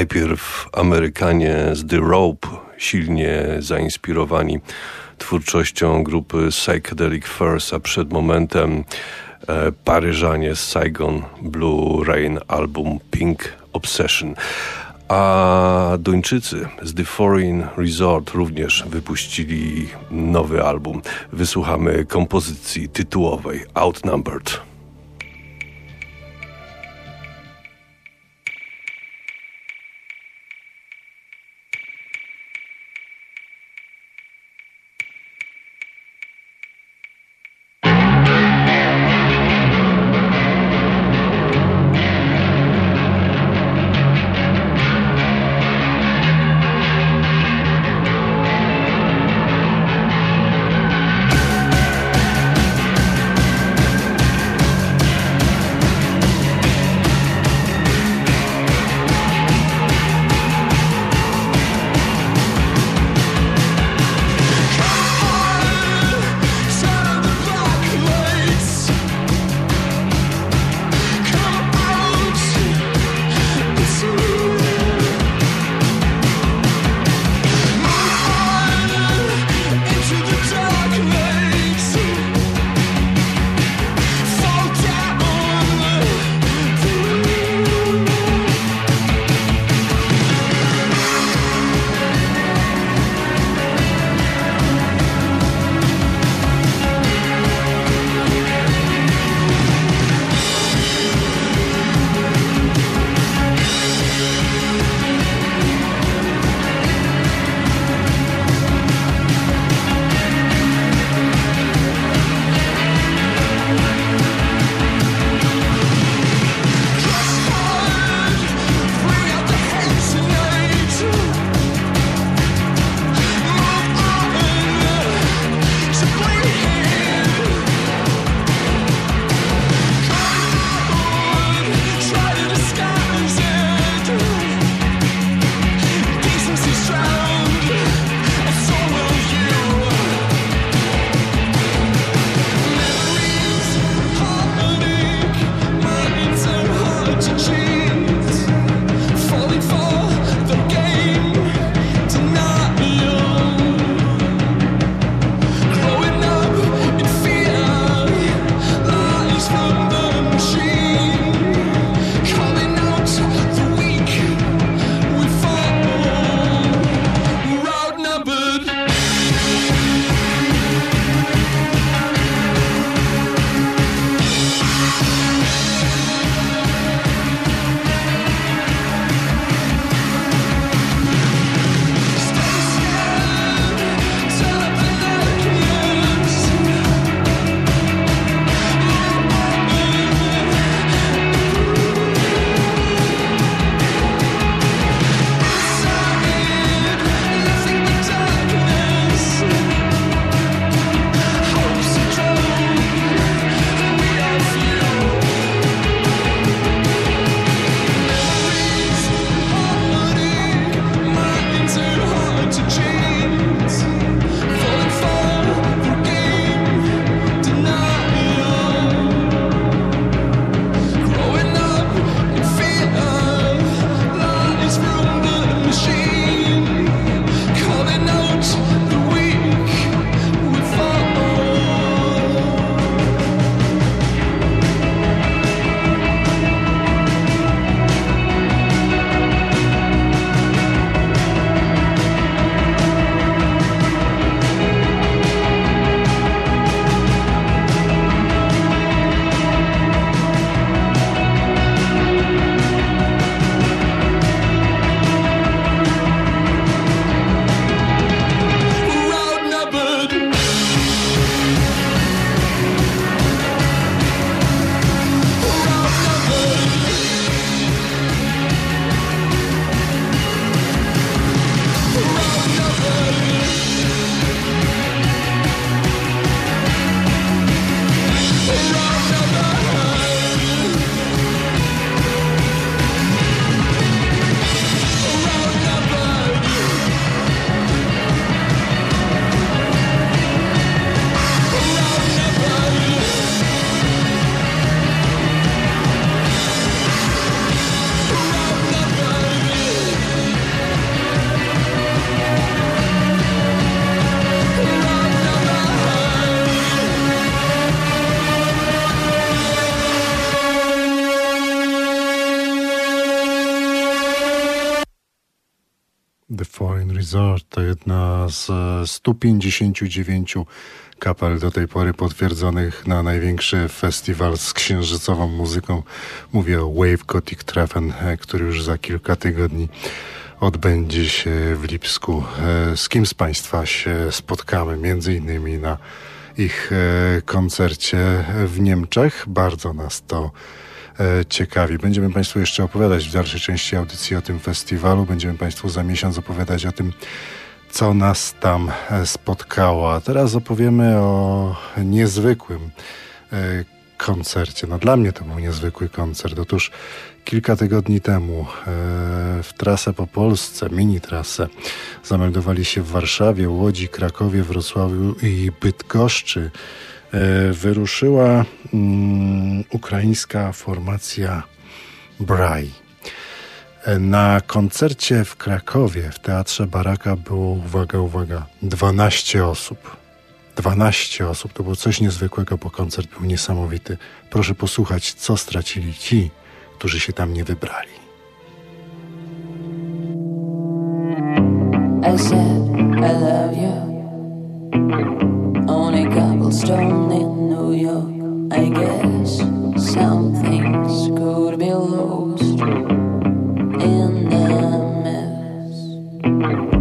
Najpierw Amerykanie z The Rope, silnie zainspirowani twórczością grupy Psychedelic First, a przed momentem e, Paryżanie z Saigon Blue Rain album Pink Obsession. A Duńczycy z The Foreign Resort również wypuścili nowy album. Wysłuchamy kompozycji tytułowej Outnumbered. Resort to jedna z 159 kapel do tej pory potwierdzonych na największy festiwal z księżycową muzyką. Mówię o Wave Gothic Treffen, który już za kilka tygodni odbędzie się w Lipsku. E, z kim z Państwa się spotkamy? Między innymi na ich e, koncercie w Niemczech. Bardzo nas to e, ciekawi. Będziemy Państwu jeszcze opowiadać w dalszej części audycji o tym festiwalu. Będziemy Państwu za miesiąc opowiadać o tym, co nas tam spotkało. A teraz opowiemy o niezwykłym koncercie. No dla mnie to był niezwykły koncert. Otóż kilka tygodni temu e, w trasę po Polsce, mini trasę, zameldowali się w Warszawie, Łodzi, Krakowie, Wrocławiu i Bydgoszczy. E, wyruszyła mm, ukraińska formacja Braj. E, na koncercie w Krakowie w Teatrze Baraka było, uwaga, uwaga, 12 osób. 12 osób. To było coś niezwykłego, bo koncert był niesamowity. Proszę posłuchać, co stracili ci, którzy się tam nie wybrali. I said I love you cobblestone in New York I guess some things could be lost In the mess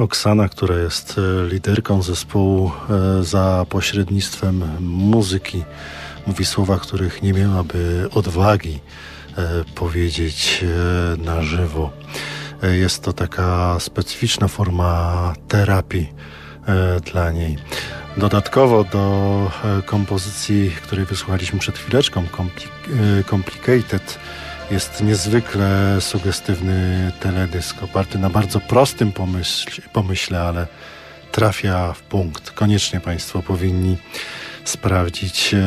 Roxana, która jest e, liderką zespołu e, za pośrednictwem muzyki, mówi słowa, których nie miałaby odwagi e, powiedzieć na żywo. Jest to taka specyficzna forma terapii dla niej. Dodatkowo do kompozycji, której wysłuchaliśmy przed chwileczką, Complicated, jest niezwykle sugestywny teledysk, oparty na bardzo prostym pomyśle, pomyśle, ale trafia w punkt. Koniecznie Państwo powinni sprawdzić e,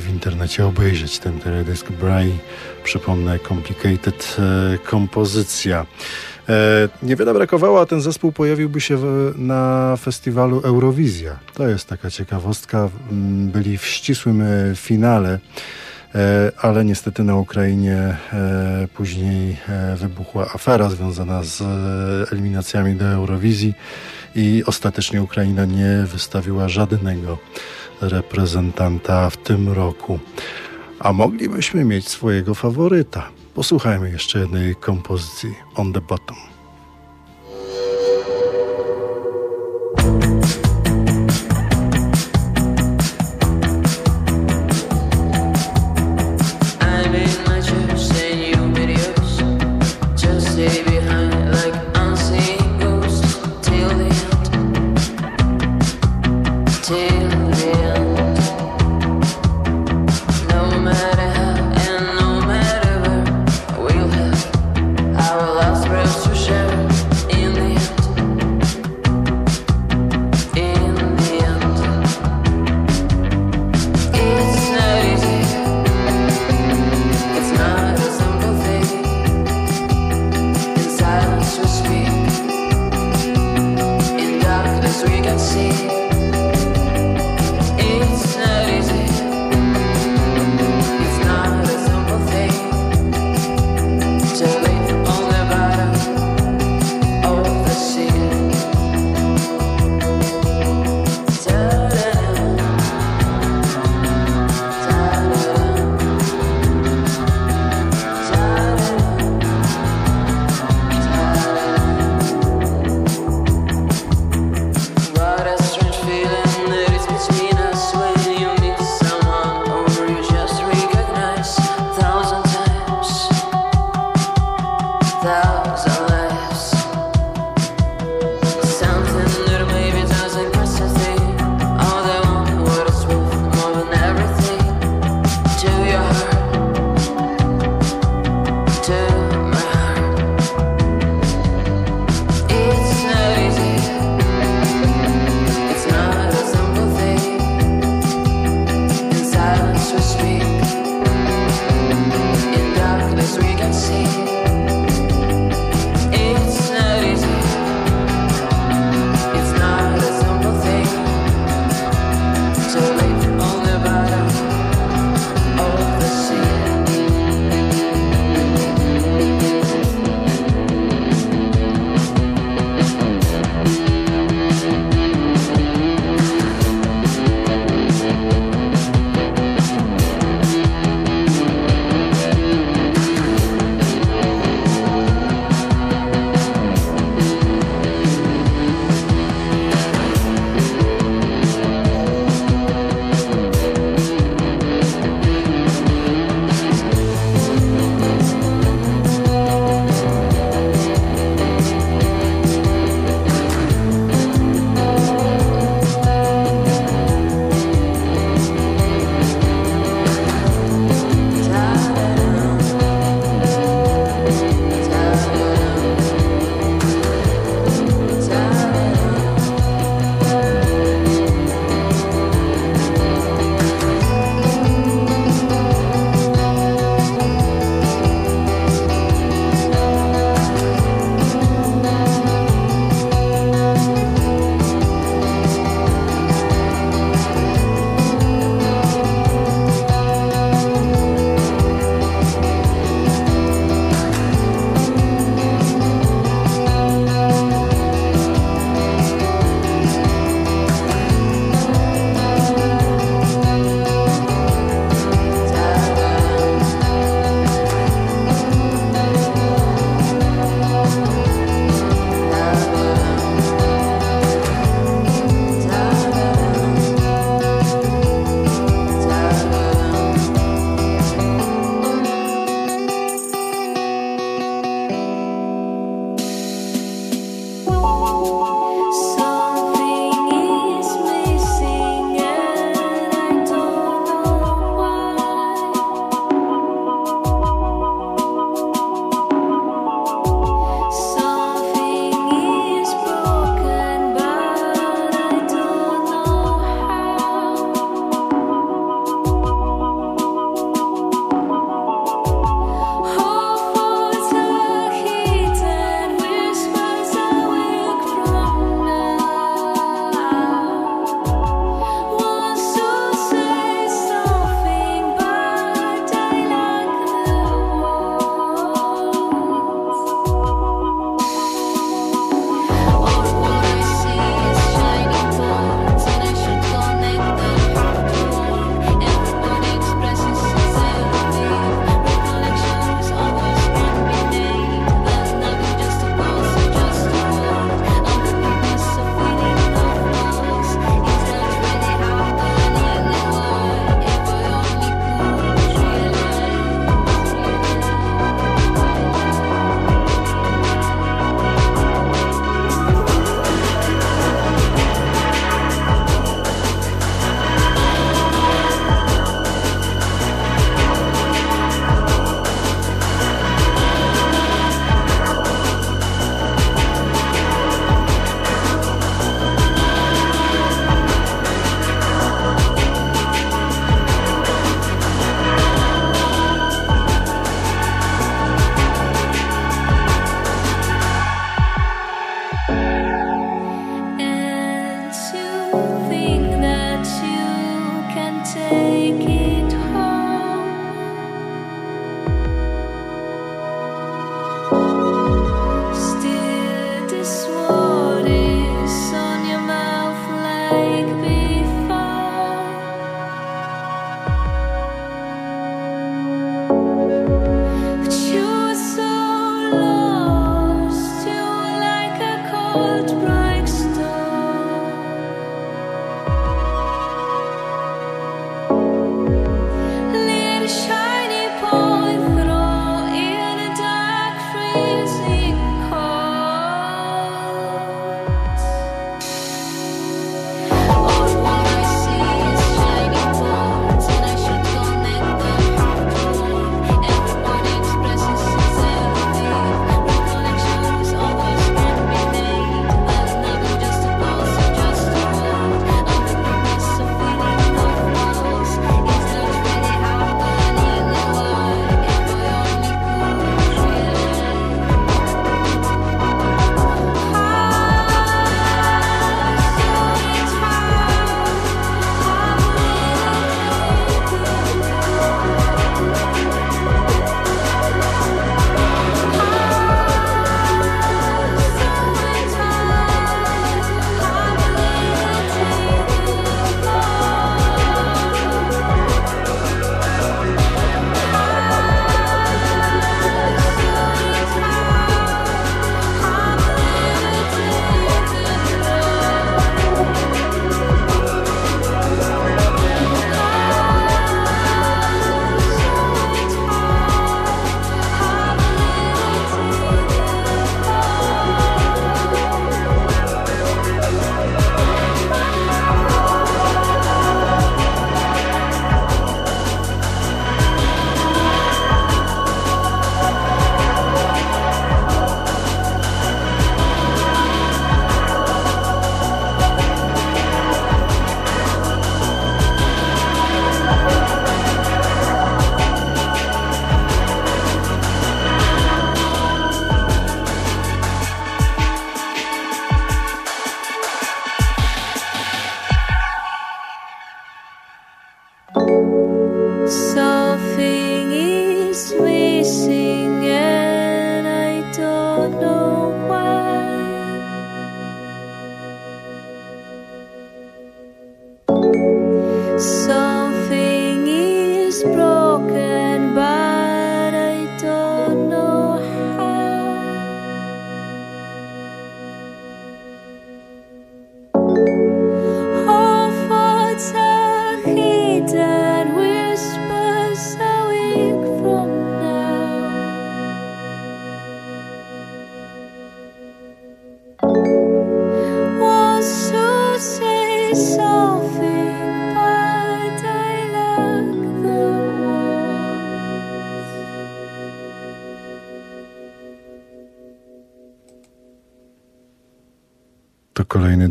w internecie, obejrzeć ten teledysk Bray. Przypomnę, Complicated e, kompozycja. E, niewiele brakowało, a ten zespół pojawiłby się na festiwalu Eurowizja. To jest taka ciekawostka. Byli w ścisłym finale ale niestety na Ukrainie e, później e, wybuchła afera związana z eliminacjami do Eurowizji i ostatecznie Ukraina nie wystawiła żadnego reprezentanta w tym roku. A moglibyśmy mieć swojego faworyta. Posłuchajmy jeszcze jednej kompozycji On the Bottom.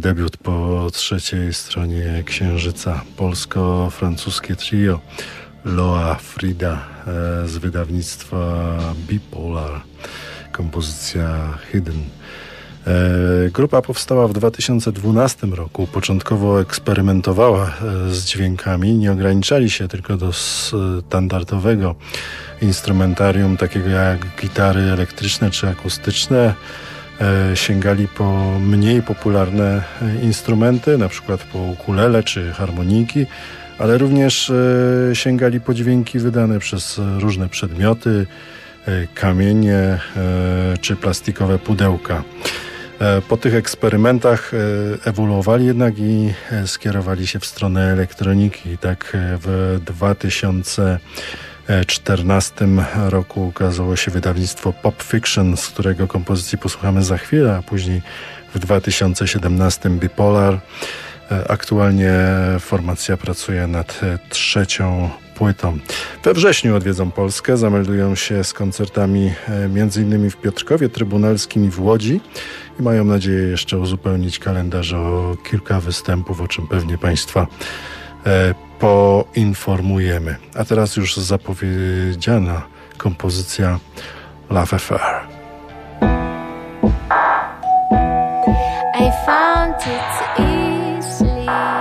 Debiut po trzeciej stronie Księżyca. Polsko-francuskie trio Loa Frida e, z wydawnictwa Bipolar. Kompozycja Hidden. E, grupa powstała w 2012 roku. Początkowo eksperymentowała e, z dźwiękami. Nie ograniczali się tylko do standardowego instrumentarium, takiego jak gitary elektryczne czy akustyczne. E, sięgali po mniej popularne instrumenty, na przykład po ukulele czy harmoniki, ale również sięgali po dźwięki wydane przez różne przedmioty, kamienie czy plastikowe pudełka. E, po tych eksperymentach e, ewoluowali jednak i e, skierowali się w stronę elektroniki. Tak w 2014 roku ukazało się wydawnictwo Pop Fiction, z którego kompozycji posłuchamy za chwilę, a później w 2017 Bipolar. Aktualnie formacja pracuje nad trzecią płytą. We wrześniu odwiedzą Polskę, zameldują się z koncertami m.in. w Piotrkowie Trybunalskim i w Łodzi i mają nadzieję jeszcze uzupełnić kalendarz o kilka występów, o czym pewnie Państwa e, poinformujemy. A teraz już zapowiedziana kompozycja Love Affair. I found it Hélène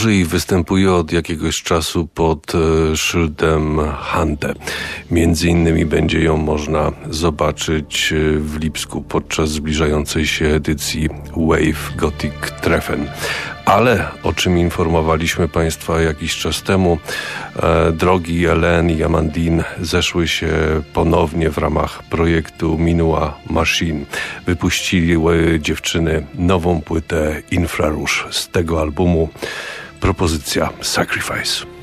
tworzy i występuje od jakiegoś czasu pod e, szyldem Hante. Między innymi będzie ją można zobaczyć e, w Lipsku podczas zbliżającej się edycji Wave Gothic Treffen. Ale o czym informowaliśmy Państwa jakiś czas temu, e, drogi Ellen i Amandine zeszły się ponownie w ramach projektu Minua Machine. Wypuściły dziewczyny nową płytę Infrarouge. Z tego albumu propozycja Sacrifice.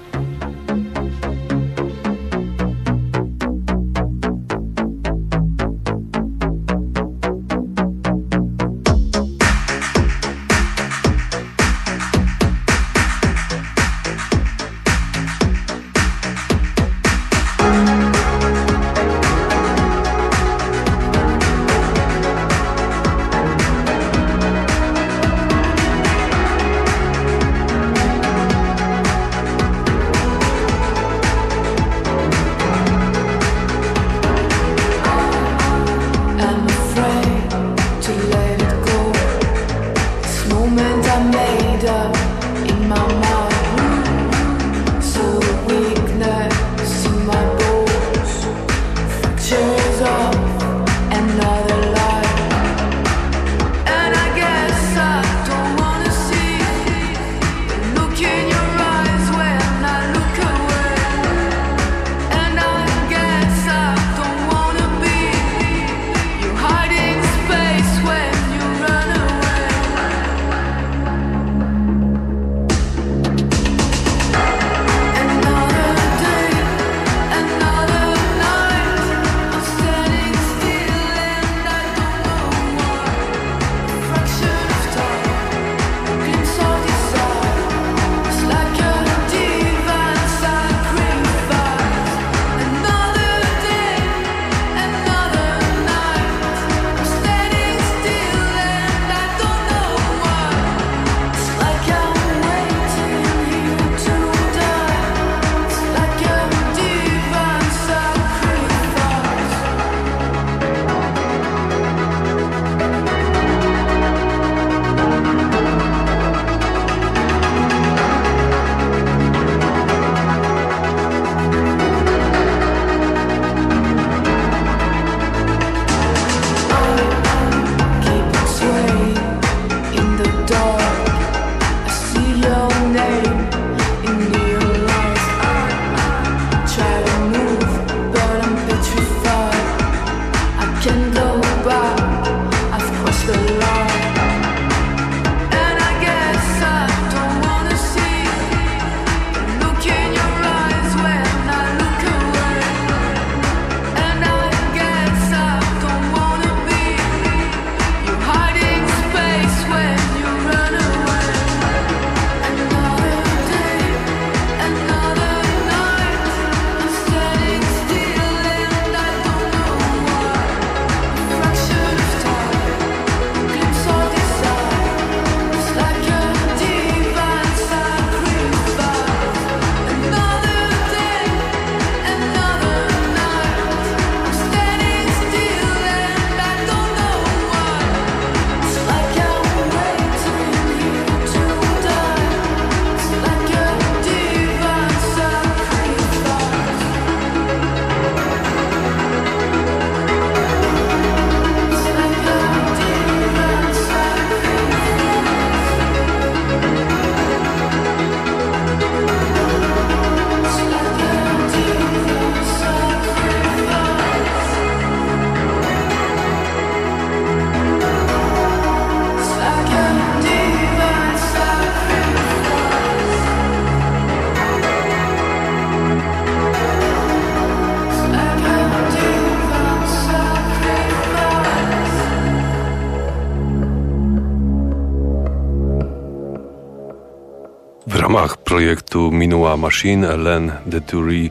Machine, Hélène de Thury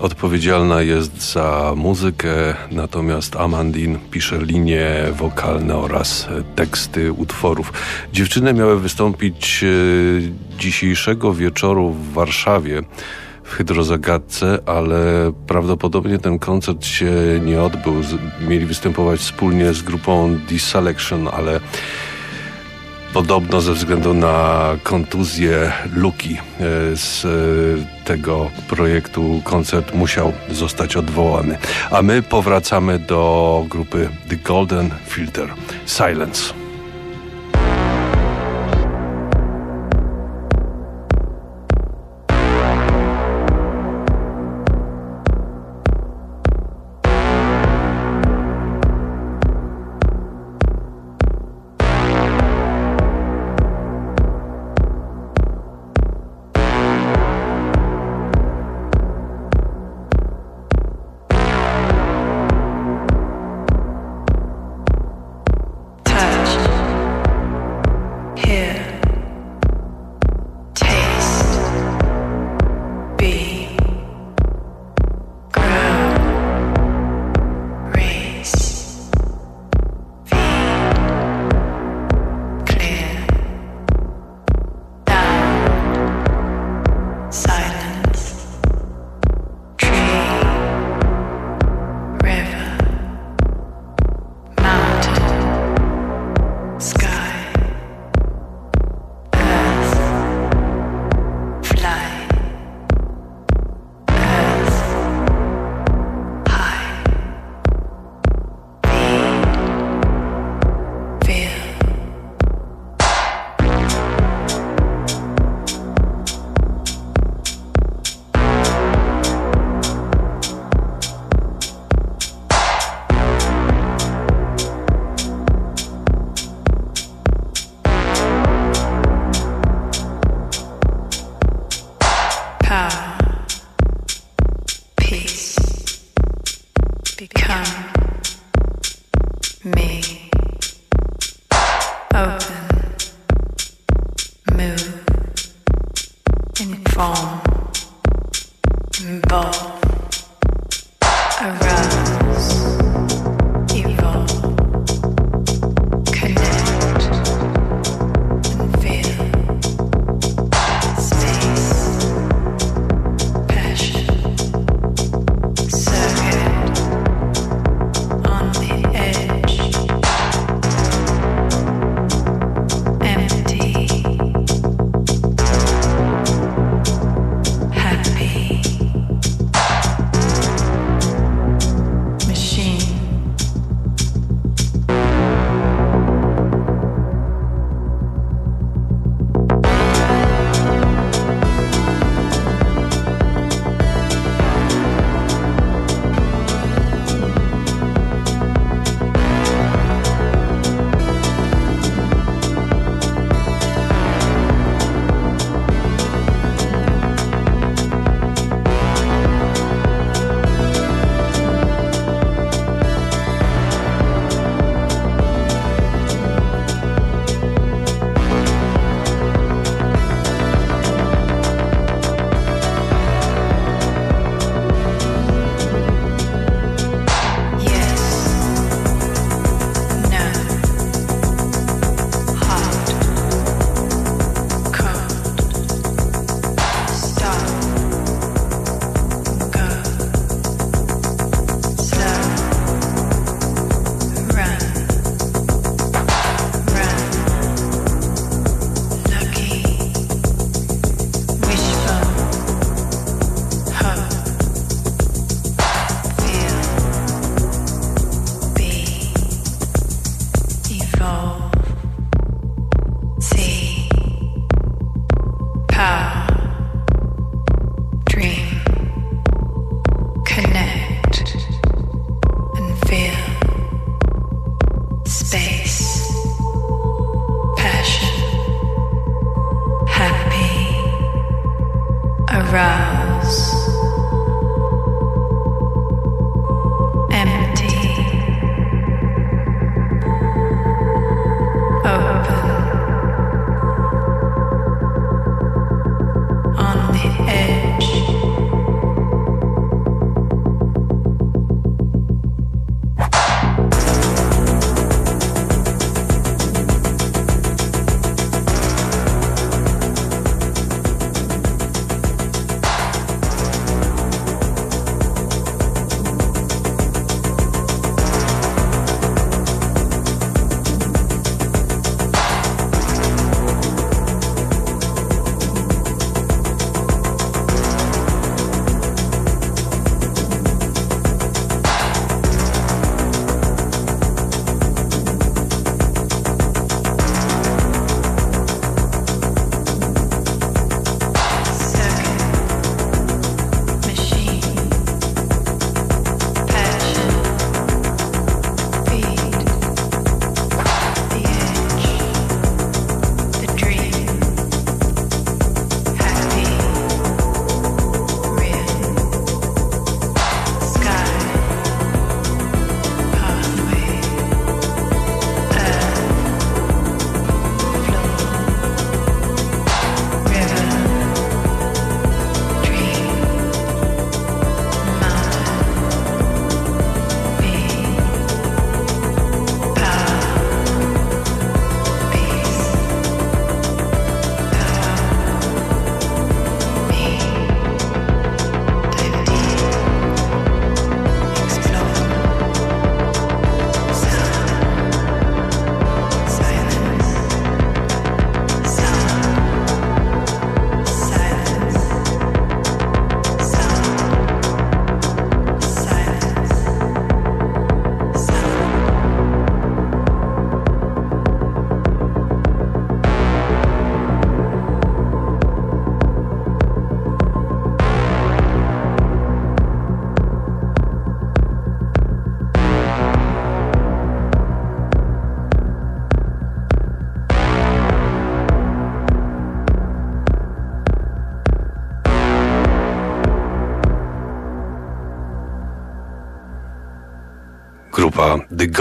odpowiedzialna jest za muzykę, natomiast Amandine pisze linie wokalne oraz teksty utworów. Dziewczyny miały wystąpić e, dzisiejszego wieczoru w Warszawie w Hydrozagadce, ale prawdopodobnie ten koncert się nie odbył. Mieli występować wspólnie z grupą Deselection, ale podobno ze względu na kontuzję Luki e, z e, tego projektu koncert musiał zostać odwołany. A my powracamy do grupy The Golden Filter Silence.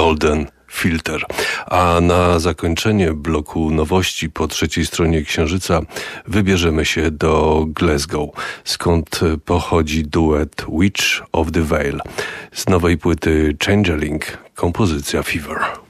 Golden Filter. A na zakończenie bloku nowości po trzeciej stronie Księżyca wybierzemy się do Glasgow, skąd pochodzi duet Witch of the Veil z nowej płyty Changeling, kompozycja Fever.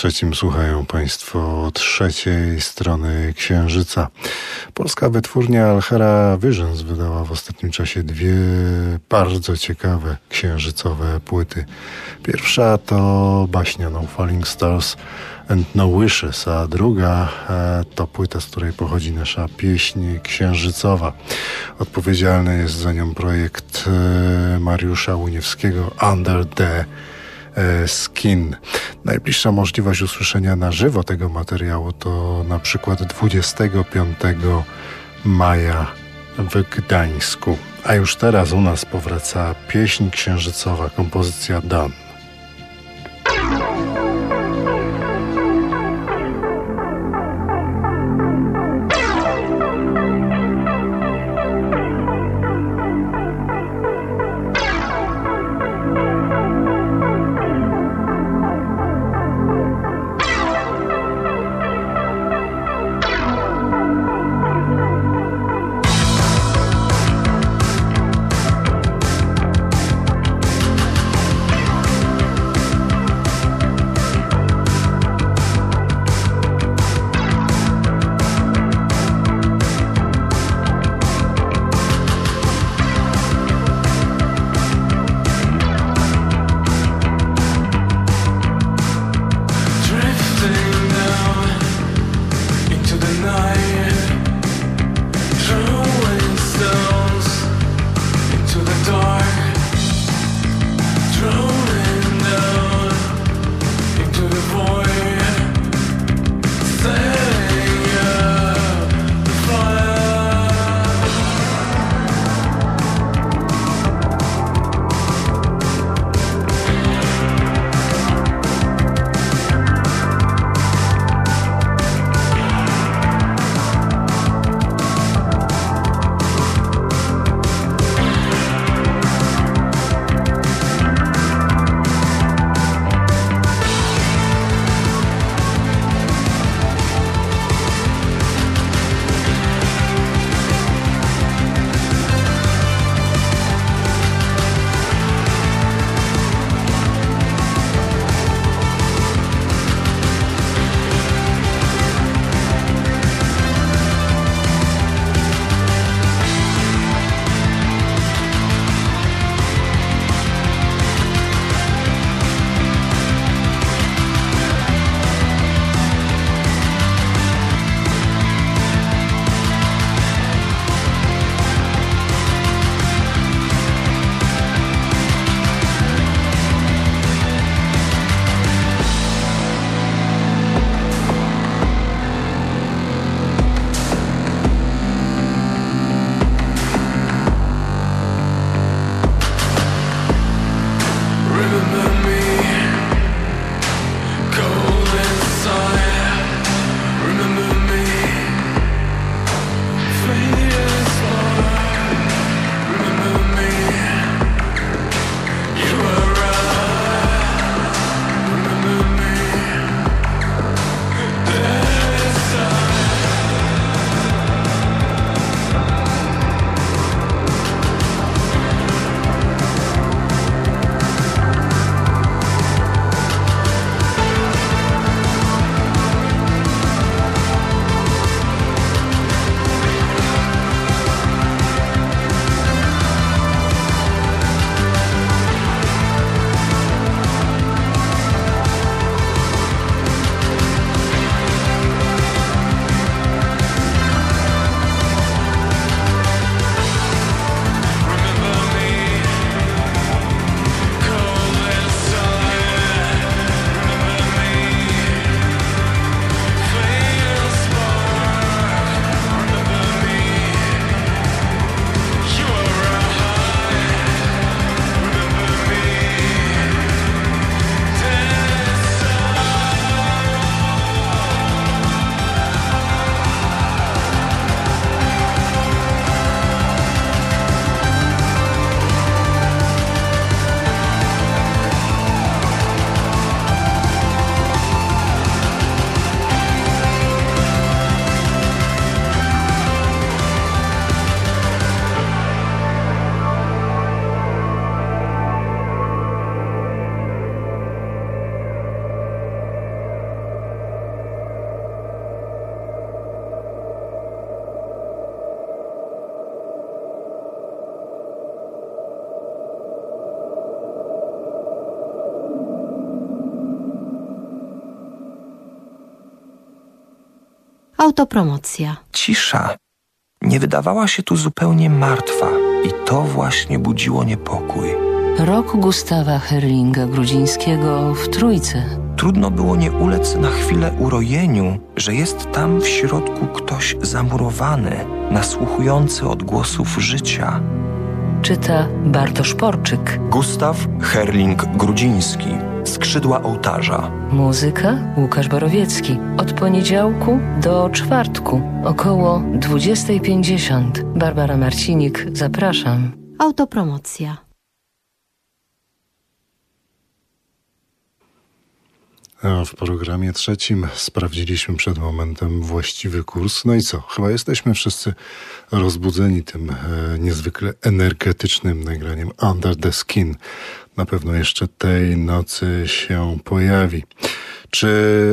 Trzecim słuchają Państwo trzeciej strony Księżyca. Polska wytwórnia Alhera Visions wydała w ostatnim czasie dwie bardzo ciekawe księżycowe płyty. Pierwsza to baśnia No Falling Stars and No Wishes, a druga e, to płyta, z której pochodzi nasza pieśń księżycowa. Odpowiedzialny jest za nią projekt e, Mariusza Łuniewskiego Under the Skin. Najbliższa możliwość usłyszenia na żywo tego materiału to na przykład 25 maja w Gdańsku. A już teraz u nas powraca pieśń księżycowa, kompozycja Dan. Autopromocja. Cisza. Nie wydawała się tu zupełnie martwa i to właśnie budziło niepokój. Rok Gustawa Herlinga Grudzińskiego w Trójce. Trudno było nie ulec na chwilę urojeniu, że jest tam w środku ktoś zamurowany, nasłuchujący odgłosów życia. Czyta Bartosz Porczyk. Gustaw Herling Grudziński. Skrzydła ołtarza. Muzyka Łukasz Borowiecki. Od poniedziałku do czwartku około 20.50. Barbara Marcinik, zapraszam. Autopromocja. W programie trzecim sprawdziliśmy przed momentem właściwy kurs. No i co? Chyba jesteśmy wszyscy rozbudzeni tym e, niezwykle energetycznym nagraniem Under the Skin. Na pewno jeszcze tej nocy się pojawi. Czy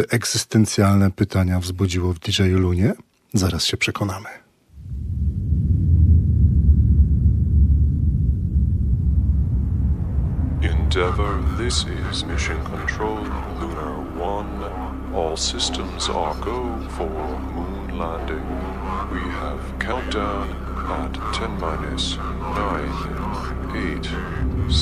egzystencjalne pytania wzbudziło w DJ Lunie? Zaraz się przekonamy. Endeavour, this is Mission Control, Lunar 1. All systems are go for moon landing. We have countdown at 10 minus 9, 8, 7.